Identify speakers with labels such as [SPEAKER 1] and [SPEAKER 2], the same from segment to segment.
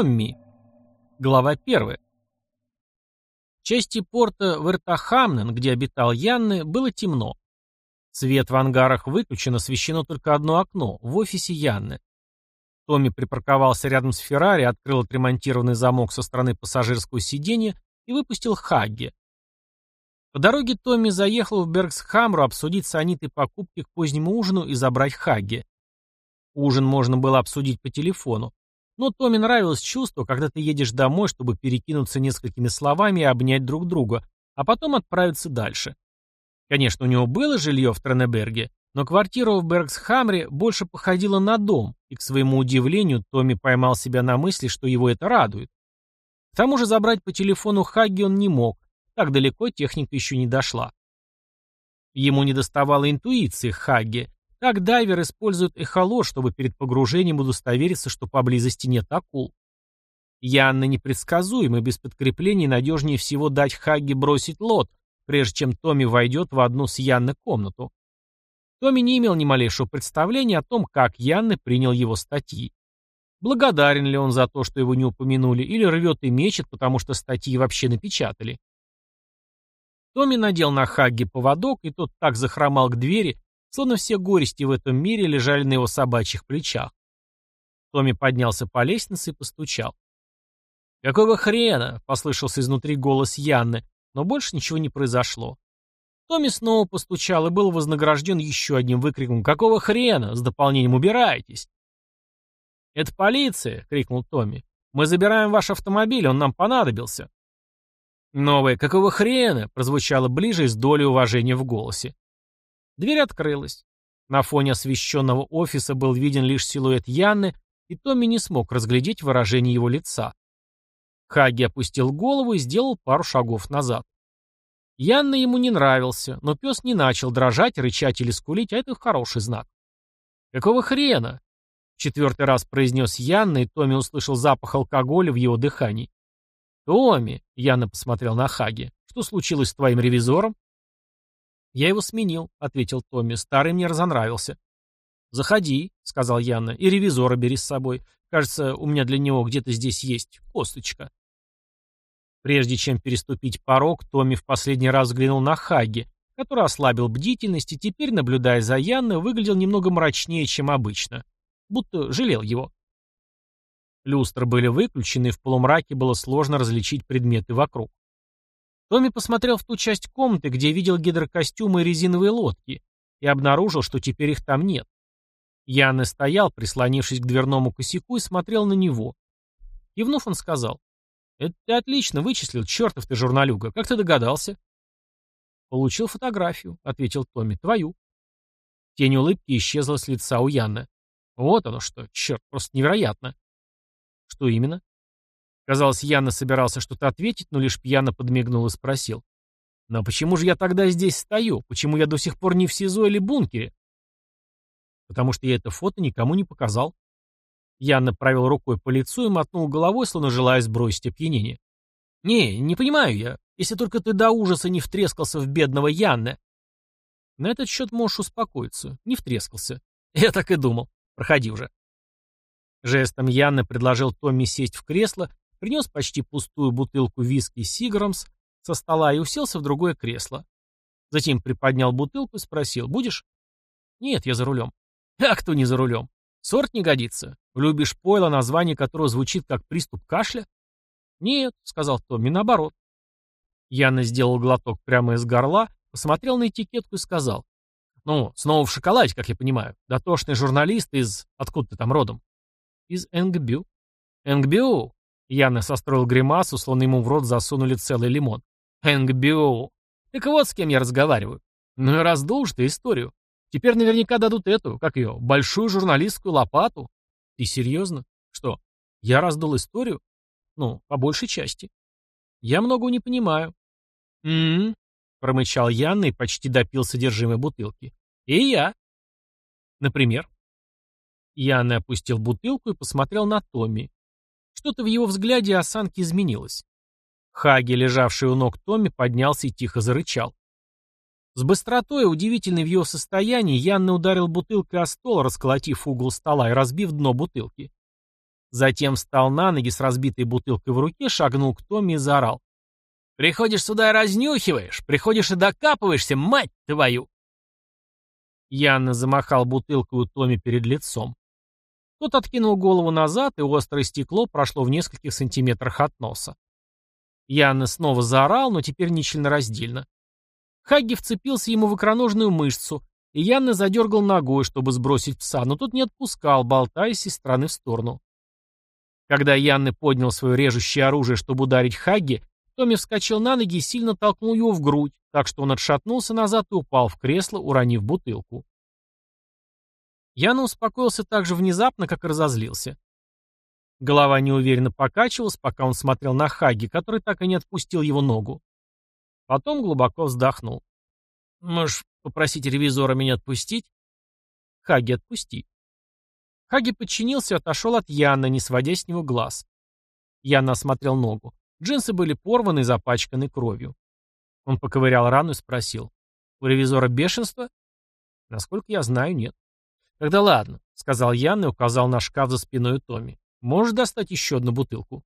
[SPEAKER 1] Томми. Глава 1. В части порта Вертахамнен, где обитал Янны, было темно. Свет в ангарах выключен, освещено только одно окно, в офисе Янны. Томми припарковался рядом с Феррари, открыл отремонтированный замок со стороны пассажирского сиденья и выпустил Хагге. По дороге Томми заехал в Бергсхамру обсудить с Анитой покупки к позднему ужину и забрать Хагге. Ужин можно было обсудить по телефону, но Томми нравилось чувство, когда ты едешь домой, чтобы перекинуться несколькими словами и обнять друг друга, а потом отправиться дальше. Конечно, у него было жилье в Тренеберге, но квартира в Бергсхамре больше походила на дом, и, к своему удивлению, Томми поймал себя на мысли, что его это радует. К тому же забрать по телефону Хагги он не мог, так далеко техника еще не дошла. Ему не доставало интуиции Хагги, так дайвер использует эхолот, чтобы перед погружением удостовериться, что поблизости нет акул. Янна непредсказуема, и без подкреплений надежнее всего дать Хагги бросить лот, прежде чем Томми войдет в одну с Янной комнату. Томми не имел ни малейшего представления о том, как Янны принял его статьи. Благодарен ли он за то, что его не упомянули, или рвет и мечет, потому что статьи вообще напечатали. Томми надел на Хагги поводок, и тот так захромал к двери, словно все горести в этом мире лежали на его собачьих плечах. Томми поднялся по лестнице и постучал. «Какого хрена?» — послышался изнутри голос Янны, но больше ничего не произошло. Томми снова постучал и был вознагражден еще одним выкриком «Какого хрена?» с дополнением «Убирайтесь!». «Это полиция!» — крикнул Томми. «Мы забираем ваш автомобиль, он нам понадобился». Новое «Какого хрена?» прозвучало ближе с долей уважения в голосе. Дверь открылась. На фоне освещенного офиса был виден лишь силуэт Янны, и Томми не смог разглядеть выражение его лица. Хаги опустил голову и сделал пару шагов назад. Янна ему не нравился, но пес не начал дрожать, рычать или скулить, а это хороший знак. «Какого хрена?» В четвертый раз произнес Янна, и Томми услышал запах алкоголя в его дыхании. «Томми!» — Янна посмотрел на Хаги. «Что случилось с твоим ревизором?» «Я его сменил», — ответил Томми. «Старый мне разонравился». «Заходи», — сказал Янна, — «и ревизора бери с собой. Кажется, у меня для него где-то здесь есть косточка». Прежде чем переступить порог, Томми в последний раз взглянул на Хаги, который ослабил бдительность и теперь, наблюдая за Янной, выглядел немного мрачнее, чем обычно. Будто жалел его. Люстры были выключены, и в полумраке было сложно различить предметы вокруг. Томми посмотрел в ту часть комнаты, где видел гидрокостюмы и резиновые лодки, и обнаружил, что теперь их там нет. Янны стоял, прислонившись к дверному косяку, и смотрел на него. Кивнув, он сказал, «Это ты отлично вычислил, чертов ты журналюга. Как ты догадался?» «Получил фотографию», — ответил Томми. «Твою». Тень улыбки исчезла с лица у Янны. «Вот оно что, черт, просто невероятно». «Что именно?» Казалось, Янна собирался что-то ответить, но лишь пьяно подмигнул и спросил. «Но почему же я тогда здесь стою? Почему я до сих пор не в СИЗО или бункере?» «Потому что я это фото никому не показал», Янна провел рукой по лицу и мотнул головой, словно желая сбросить опьянение. «Не, не понимаю я. Если только ты до ужаса не втрескался в бедного Янна». На этот счет можешь успокоиться. Не втрескался. Я так и думал. Проходи уже. Жестом Янна предложил Томми сесть в кресло, принес почти пустую бутылку виски Сиграмс со стола и уселся в другое кресло. Затем приподнял бутылку и спросил, «Будешь?» «Нет, я за рулем». «А кто не за рулем? Сорт не годится. Любишь пойло, название которого звучит как приступ кашля? Нет, сказал Томми, наоборот. Яна сделал глоток прямо из горла, посмотрел на этикетку и сказал. Ну, снова в шоколаде, как я понимаю. Дотошный журналист из... Откуда ты там родом? Из Энгбю. Энгбю? Яна состроил гримасу, словно ему в рот засунули целый лимон. Энгбю. Так вот с кем я разговариваю. Ну и раздул ты историю. Теперь наверняка дадут эту, как ее, большую журналистскую лопату. Ты серьезно? Что, я раздал историю? Ну, по большей части. Я многого не понимаю. м промычал Янна и почти допил содержимое бутылки. И я. Например. Янна опустил бутылку и посмотрел на Томми. Что-то в его взгляде и осанке изменилось. Хаги, лежавший у ног Томми, поднялся и тихо зарычал. С быстротой, удивительной в его состоянии, Янна ударил бутылкой о стол, расколотив угол стола и разбив дно бутылки. Затем встал на ноги с разбитой бутылкой в руке, шагнул к Томми и заорал. «Приходишь сюда и разнюхиваешь, приходишь и докапываешься, мать твою!» Янна замахал бутылкой у Томми перед лицом. Тот откинул голову назад, и острое стекло прошло в нескольких сантиметрах от носа. Янна снова заорал, но теперь нечленораздельно. Хагги вцепился ему в икроножную мышцу, и Янна задергал ногой, чтобы сбросить пса, но тот не отпускал, болтаясь из стороны в сторону. Когда Янны поднял свое режущее оружие, чтобы ударить Хагги, Томми вскочил на ноги и сильно толкнул его в грудь, так что он отшатнулся назад и упал в кресло, уронив бутылку. Яна успокоился так же внезапно, как и разозлился. Голова неуверенно покачивалась, пока он смотрел на Хаги, который так и не отпустил его ногу. Потом глубоко вздохнул. «Можешь попросить ревизора меня отпустить?» «Хаги, отпусти». Хаги подчинился и отошел от Яна, не сводя с него глаз. Яна осмотрел ногу. Джинсы были порваны и запачканы кровью. Он поковырял рану и спросил. «У ревизора бешенство?» «Насколько я знаю, нет». «Тогда ладно», — сказал Ян и указал на шкаф за спиной Томми. «Можешь достать еще одну бутылку?»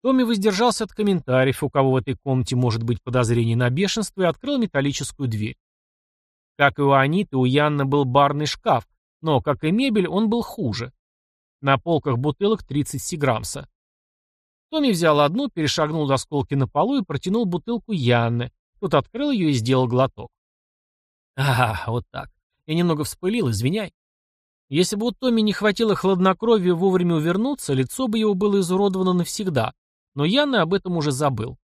[SPEAKER 1] Томми воздержался от комментариев, у кого в этой комнате может быть подозрение на бешенство, и открыл металлическую дверь. Как и у Аниты, у Янна был барный шкаф, но, как и мебель, он был хуже. На полках бутылок 30 сиграмса. Томми взял одну, перешагнул до осколки на полу и протянул бутылку Янны. Тот открыл ее и сделал глоток. «Ага, вот так. Я немного вспылил, извиняй». Если бы у Томми не хватило хладнокровия вовремя увернуться, лицо бы его было изуродовано навсегда. Но Янна об этом уже забыл.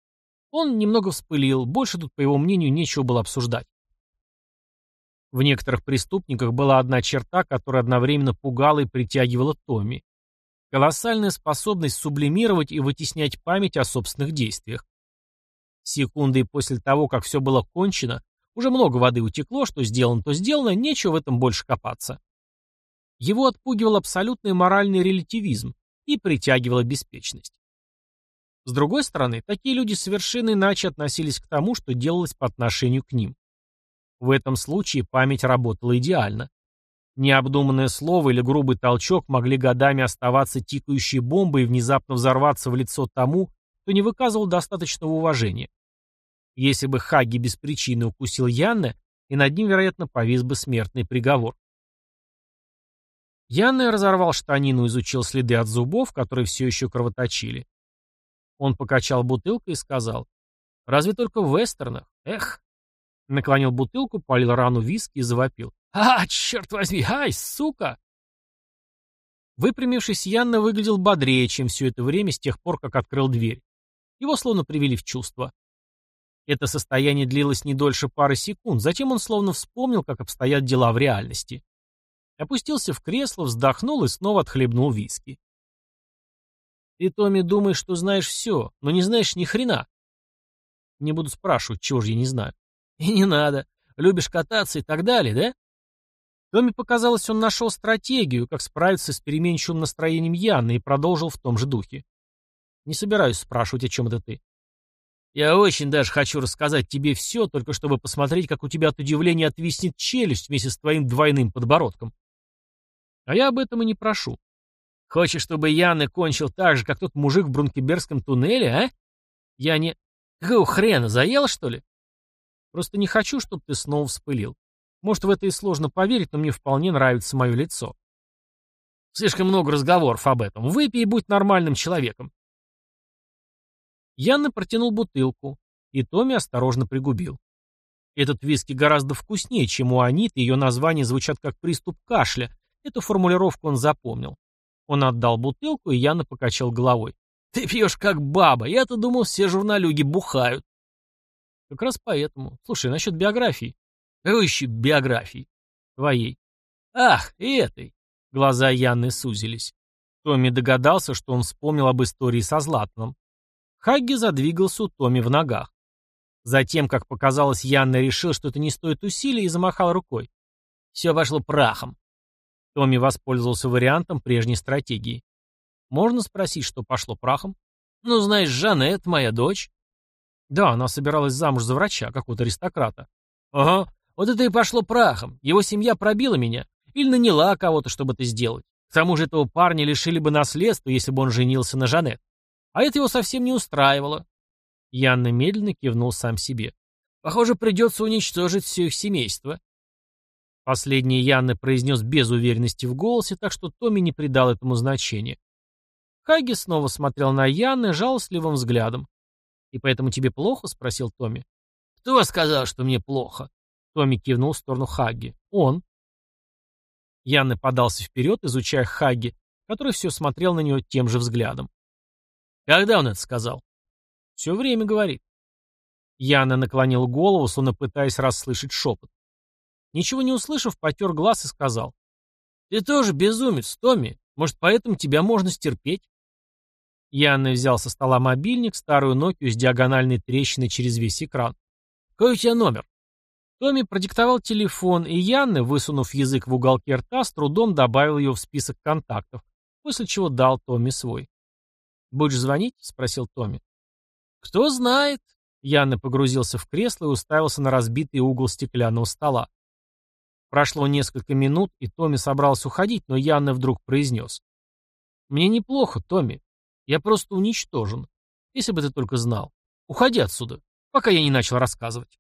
[SPEAKER 1] Он немного вспылил, больше тут, по его мнению, нечего было обсуждать. В некоторых преступниках была одна черта, которая одновременно пугала и притягивала Томми. Колоссальная способность сублимировать и вытеснять память о собственных действиях. Секунды после того, как все было кончено, уже много воды утекло, что сделано, то сделано, нечего в этом больше копаться. Его отпугивал абсолютный моральный релятивизм и притягивала беспечность. С другой стороны, такие люди совершенно иначе относились к тому, что делалось по отношению к ним. В этом случае память работала идеально. Необдуманное слово или грубый толчок могли годами оставаться тикающей бомбой и внезапно взорваться в лицо тому, кто не выказывал достаточного уважения. Если бы Хаги без причины укусил Янне, и над ним, вероятно, повис бы смертный приговор. Янне разорвал штанину и изучил следы от зубов, которые все еще кровоточили. Он покачал бутылкой и сказал, «Разве только в вестернах? Эх!» Наклонил бутылку, полил рану виски и завопил. «А, черт возьми! Ай, сука!» Выпрямившись, Янна выглядел бодрее, чем все это время с тех пор, как открыл дверь. Его словно привели в чувство. Это состояние длилось не дольше пары секунд, затем он словно вспомнил, как обстоят дела в реальности. Опустился в кресло, вздохнул и снова отхлебнул виски. «Ты, Томми, думаешь, что знаешь все, но не знаешь ни хрена». «Не буду спрашивать, чего же я не знаю». «И не надо. Любишь кататься и так далее, да?» Томми показалось, он нашел стратегию, как справиться с переменчивым настроением Яны и продолжил в том же духе. «Не собираюсь спрашивать, о чем это ты». «Я очень даже хочу рассказать тебе все, только чтобы посмотреть, как у тебя от удивления отвиснет челюсть вместе с твоим двойным подбородком». «А я об этом и не прошу. Хочешь, чтобы Яны кончил так же, как тот мужик в Брункебергском туннеле, а? Я не... Какого хрена, заел, что ли?» «Просто не хочу, чтобы ты снова вспылил. Может, в это и сложно поверить, но мне вполне нравится мое лицо. Слишком много разговоров об этом. Выпей и будь нормальным человеком. Янна протянул бутылку, и Томми осторожно пригубил. Этот виски гораздо вкуснее, чем у Аниты, ее название звучат как приступ кашля. Эту формулировку он запомнил. Он отдал бутылку, и Яна покачал головой. «Ты пьешь как баба. Я-то думал, все журналюги бухают». «Как раз поэтому. Слушай, насчет биографии. Какой еще биографии? Твоей. Ах, и этой. Глаза Янны сузились. Томми догадался, что он вспомнил об истории со Златаном. Хагги задвигался у Томми в ногах. Затем, как показалось, Янна решил, что это не стоит усилий, и замахал рукой. Все пошло прахом. Томми воспользовался вариантом прежней стратегии. Можно спросить, что пошло прахом? Ну, знаешь, Жанет, моя дочь. Да, она собиралась замуж за врача, какого-то аристократа. Ага, вот это и пошло прахом. Его семья пробила меня. Или наняла кого-то, чтобы это сделать. К тому же этого парня лишили бы наследства, если бы он женился на Жанет. А это его совсем не устраивало. Янна медленно кивнул сам себе. Похоже, придется уничтожить все их семейство. Последнее Янна произнес без уверенности в голосе, так что Томми не придал этому значения. Хаги снова смотрел на Янны жалостливым взглядом. «И поэтому тебе плохо?» — спросил Томми. «Кто сказал, что мне плохо?» Томми кивнул в сторону Хаги. «Он». Янны подался вперед, изучая Хаги, который все смотрел на него тем же взглядом. «Когда он это сказал?» «Все время говорит». Яна наклонил голову, словно пытаясь расслышать шепот. Ничего не услышав, потер глаз и сказал. «Ты тоже безумец, Томми. Может, поэтому тебя можно стерпеть?» Янна взял со стола мобильник, старую Nokia с диагональной трещиной через весь экран. «Какой у тебя номер?» Томми продиктовал телефон, и Янна, высунув язык в уголке рта, с трудом добавил его в список контактов, после чего дал Томми свой. «Будешь звонить?» — спросил Томми. «Кто знает?» Янна погрузился в кресло и уставился на разбитый угол стеклянного стола. Прошло несколько минут, и Томми собрался уходить, но Янна вдруг произнес. «Мне неплохо, Томми. Я просто уничтожен. Если бы ты только знал. Уходи отсюда, пока я не начал рассказывать».